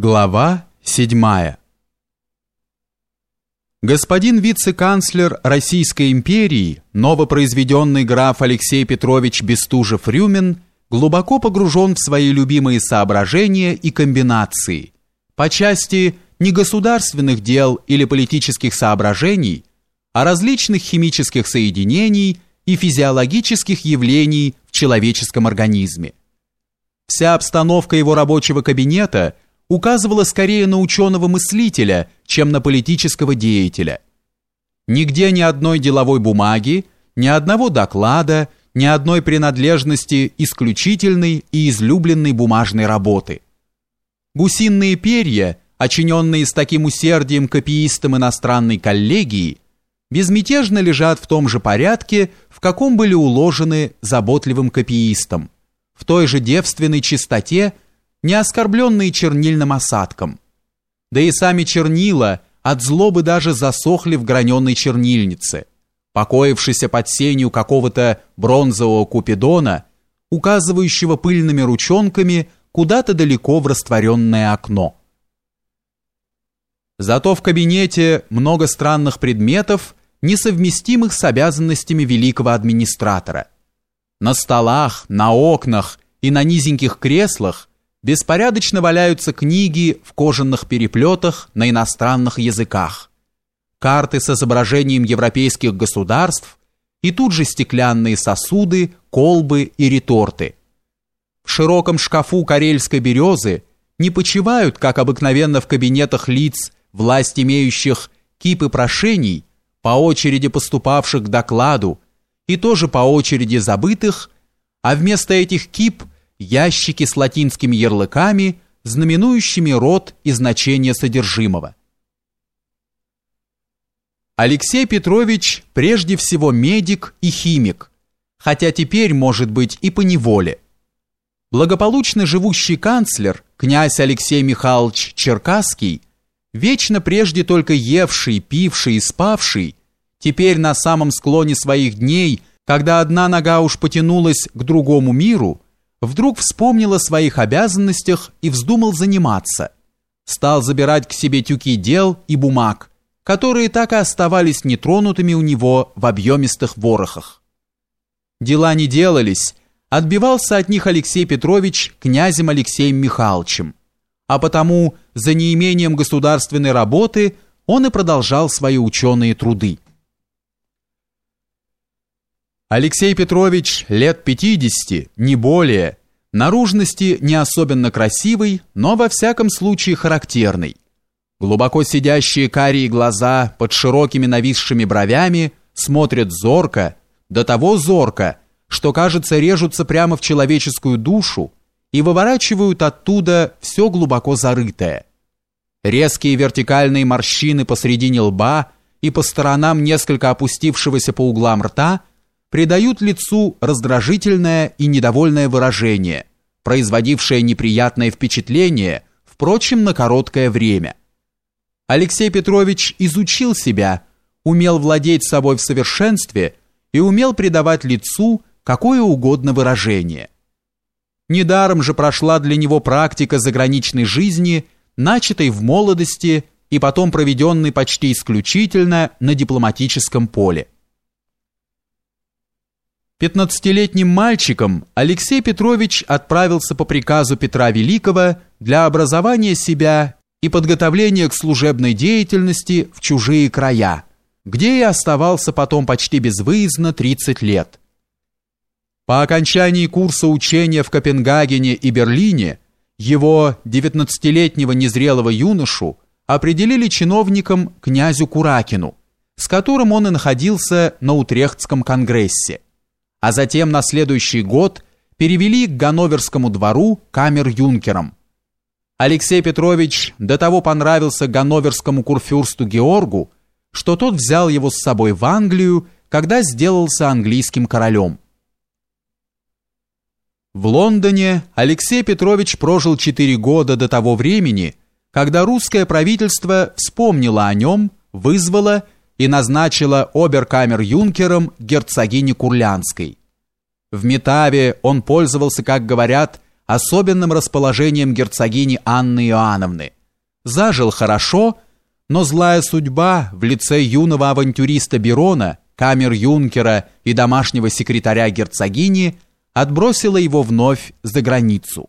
Глава 7. Господин вице-канцлер Российской империи, новопроизведенный граф Алексей Петрович Бестужев-Рюмин, глубоко погружен в свои любимые соображения и комбинации по части не государственных дел или политических соображений, а различных химических соединений и физиологических явлений в человеческом организме. Вся обстановка его рабочего кабинета – указывала скорее на ученого-мыслителя, чем на политического деятеля. Нигде ни одной деловой бумаги, ни одного доклада, ни одной принадлежности исключительной и излюбленной бумажной работы. Гусиные перья, очиненные с таким усердием копиистом иностранной коллегии, безмятежно лежат в том же порядке, в каком были уложены заботливым копиистом, в той же девственной чистоте, не оскорбленные чернильным осадком. Да и сами чернила от злобы даже засохли в граненой чернильнице, покоившейся под сенью какого-то бронзового купидона, указывающего пыльными ручонками куда-то далеко в растворенное окно. Зато в кабинете много странных предметов, несовместимых с обязанностями великого администратора. На столах, на окнах и на низеньких креслах беспорядочно валяются книги в кожаных переплетах на иностранных языках, карты с изображением европейских государств и тут же стеклянные сосуды, колбы и реторты. В широком шкафу карельской березы не почивают, как обыкновенно в кабинетах лиц, власть имеющих кипы прошений, по очереди поступавших к докладу и тоже по очереди забытых, а вместо этих кип – ящики с латинскими ярлыками, знаменующими род и значение содержимого. Алексей Петрович прежде всего медик и химик, хотя теперь, может быть, и по неволе. Благополучно живущий канцлер, князь Алексей Михайлович Черкасский, вечно прежде только евший, пивший и спавший, теперь на самом склоне своих дней, когда одна нога уж потянулась к другому миру – вдруг вспомнил о своих обязанностях и вздумал заниматься. Стал забирать к себе тюки дел и бумаг, которые так и оставались нетронутыми у него в объемистых ворохах. Дела не делались, отбивался от них Алексей Петрович князем Алексеем Михайловичем, а потому за неимением государственной работы он и продолжал свои ученые труды. Алексей Петрович лет 50, не более, наружности не особенно красивый, но во всяком случае характерный. Глубоко сидящие карие глаза под широкими нависшими бровями смотрят зорко, до того зорко, что, кажется, режутся прямо в человеческую душу и выворачивают оттуда все глубоко зарытое. Резкие вертикальные морщины посредине лба и по сторонам несколько опустившегося по углам рта – придают лицу раздражительное и недовольное выражение, производившее неприятное впечатление, впрочем, на короткое время. Алексей Петрович изучил себя, умел владеть собой в совершенстве и умел придавать лицу какое угодно выражение. Недаром же прошла для него практика заграничной жизни, начатой в молодости и потом проведенной почти исключительно на дипломатическом поле. Пятнадцатилетним мальчиком Алексей Петрович отправился по приказу Петра Великого для образования себя и подготовления к служебной деятельности в чужие края, где и оставался потом почти безвыездно 30 лет. По окончании курса учения в Копенгагене и Берлине его 19-летнего незрелого юношу определили чиновником князю Куракину, с которым он и находился на Утрехтском конгрессе а затем на следующий год перевели к Ганноверскому двору камер-юнкером. Алексей Петрович до того понравился ганноверскому курфюрсту Георгу, что тот взял его с собой в Англию, когда сделался английским королем. В Лондоне Алексей Петрович прожил 4 года до того времени, когда русское правительство вспомнило о нем, вызвало и назначила оберкамер-юнкером герцогини Курлянской. В Метаве он пользовался, как говорят, особенным расположением герцогини Анны Иоанновны. Зажил хорошо, но злая судьба в лице юного авантюриста Берона, камер-юнкера и домашнего секретаря герцогини отбросила его вновь за границу.